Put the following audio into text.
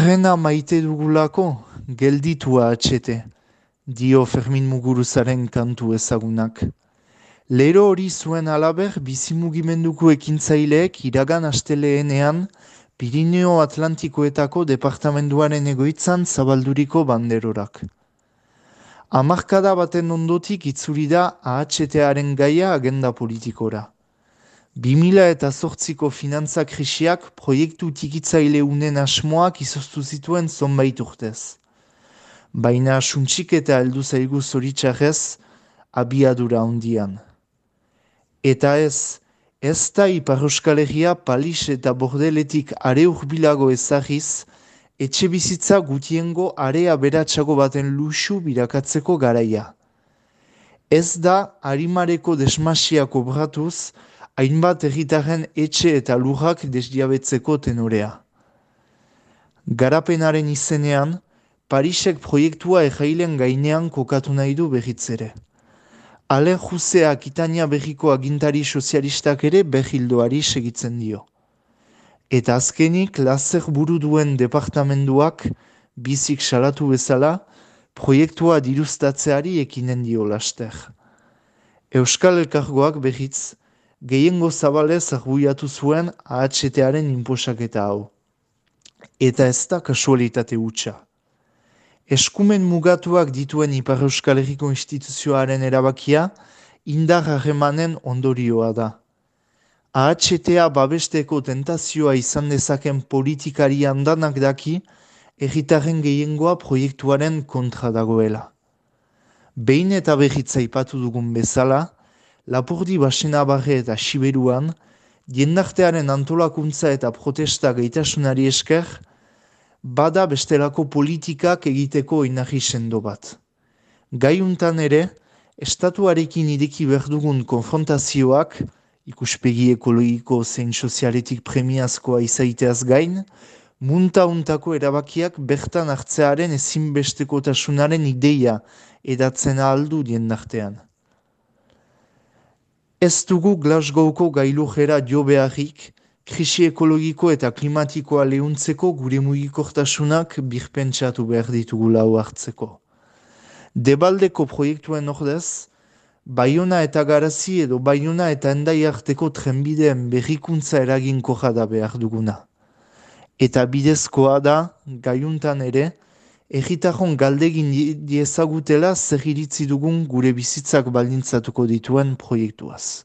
Trena maite dugulako, gelditua atxete, dio Fermin Muguruzaren kantu ezagunak. Lero hori zuen alaber bizimugimenduko ekintzaileek iragan asteleenean Pirineo Atlantikoetako departamenduaren egoitzan zabalduriko banderorak. Amarkada baten ondotik itzuri da AHTaren gaia agenda politikora. 2000 eta zortziko finantza krisiak proiektu tikitzaile unen asmoak izoztu zituen zonbait urtez. Baina suntsik eta heldu zaigu zoritxarrez abiadura ondian. Eta ez, ez da Ipar Euskal palis eta bordeletik are urbilago ezagiz, etxe bizitza gutiengo area beratsago baten luxu birakatzeko garaia. Ez da harimareko desmasiak obratuz, hainbat egitaren etxe eta lurrak desdiabetzeko tenorea. Garapenaren izenean, Parisek proiektua errailen gainean kokatu nahi du behitzere. Ale Juseak Itania berriko agintari sozialistak ere behildoari segitzen dio. Eta azkenik, lazer buru duen departamenduak bizik salatu bezala, proiektua dirustatzeari ekinen dio laster. Euskal Elkargoak behitz, gehiengo zabalez arbuiatu zuen AHT-aren inposaketa hau. Eta ez da kasualitate hutsa eskumen mugatuak dituen Ipar Euskal Herriko instituzioaren erabakia, indar harremanen ondorioa da. AHTA babesteko tentazioa izan dezaken politikari handanak daki, erritaren gehiengoa proiektuaren kontra dagoela. Behin eta behitza ipatu dugun bezala, Lapurdi basena barre eta Siberuan, jendartearen antolakuntza eta protesta gaitasunari esker, bada bestelako politikak egiteko inarri sendo bat. Gaiuntan ere, estatuarekin ideki berdugun konfrontazioak, ikuspegi ekologiko zein sozialetik premiazkoa izaiteaz gain, munta-untako erabakiak bertan hartzearen ezinbesteko tasunaren ideia edatzen aldu dien nartean. Ez dugu Glasgowko gailujera jo beharrik, krisi ekologiko eta klimatikoa lehuntzeko gure mugikortasunak birpentsatu behar ditugu lau hartzeko. Debaldeko proiektuen ordez, Baiona eta Garazi edo Baiona eta Endai arteko trenbideen berrikuntza eraginko da behar duguna. Eta bidezkoa da, gaiuntan ere, erritarron galdegin diezagutela zer iritzi dugun gure bizitzak baldintzatuko dituen proiektuaz.